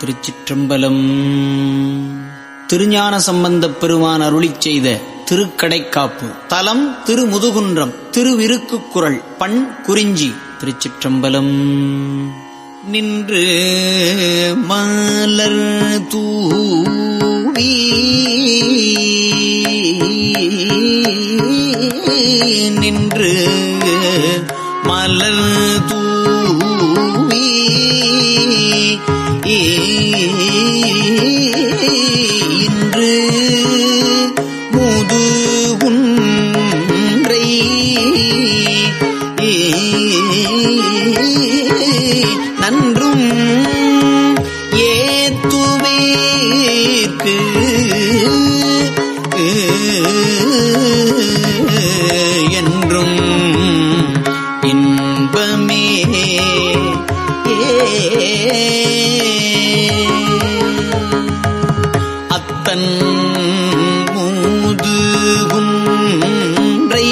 திருச்சிற்றம்பலம். திருஞான சம்பந்தப் பெருமான் அருளிச் செய்த திருக்கடைக்காப்பு. தலம் திருமுதுகுன்றம் திருவிருக்கு குரல் பண் குறிஞ்சி திருச்சிற்றம்பலம். நின்று மலர் தூவி நின்று அத்தன் மூதுகுன்றை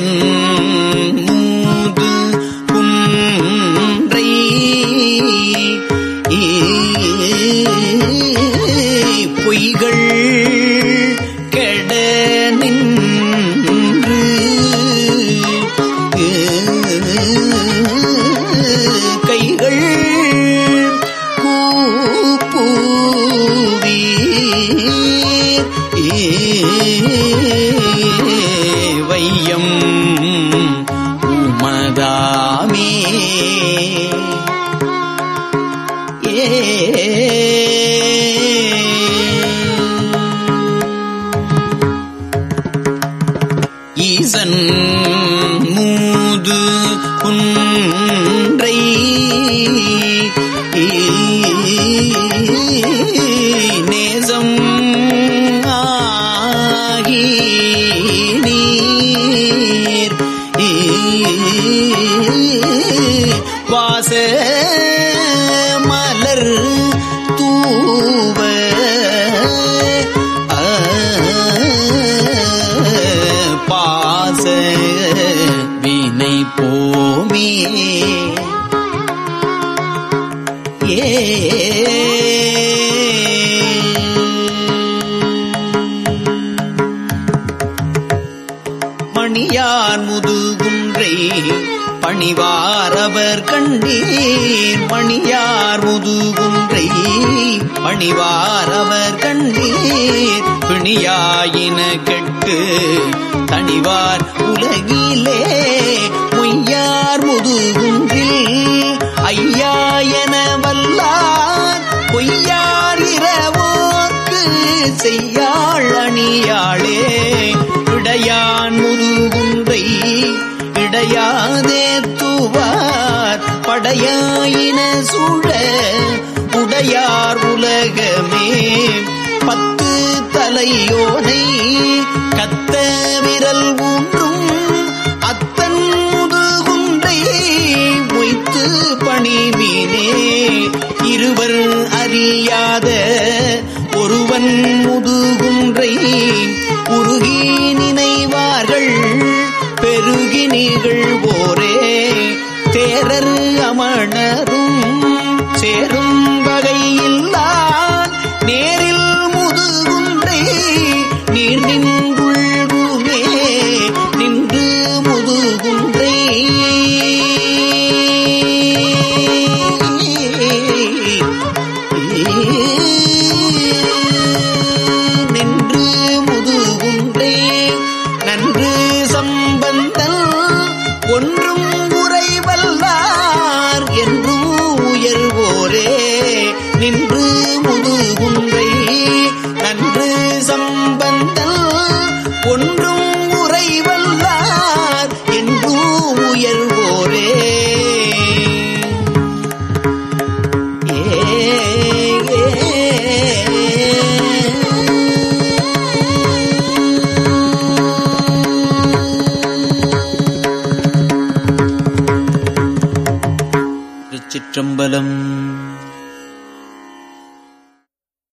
ஐயன் குன்றை பொய்கள் கெட நின்று கைகள் கூப்பூவி வையம் உமதாமே ஈசன் மூது குன்றை. நேசம் ஆகி நீ தூவ பாச வினை போமே. மணியார் முதுகுன்றை பணிவாரவர் கண்டீர் பணியார் முதுகுன்றை பணிவாரவர் கண்டீர் பிணியாயின கெட்டு. தனிவார் உலகிலே பொய்யார் முதுகுன்றில். ஐயா என வல்லார் பொய்யார் இரவோக்கு செய்யாள் அணியாளே. படையாயின சூழ உடையார் உலகமே. பத்து தலையோனை கத்த விரல் ஊன்றும் அத்தன் முதுகுன்றை மொய்த்து பணிவினே. இருவர் அறியாத ஒருவன் முதுகுன்றை உருகி நினைவார்கள் பெருகி நிகழ்வோரே. ஒன்றும் உறைவல்லார் திருச்சிற்றம்பலம்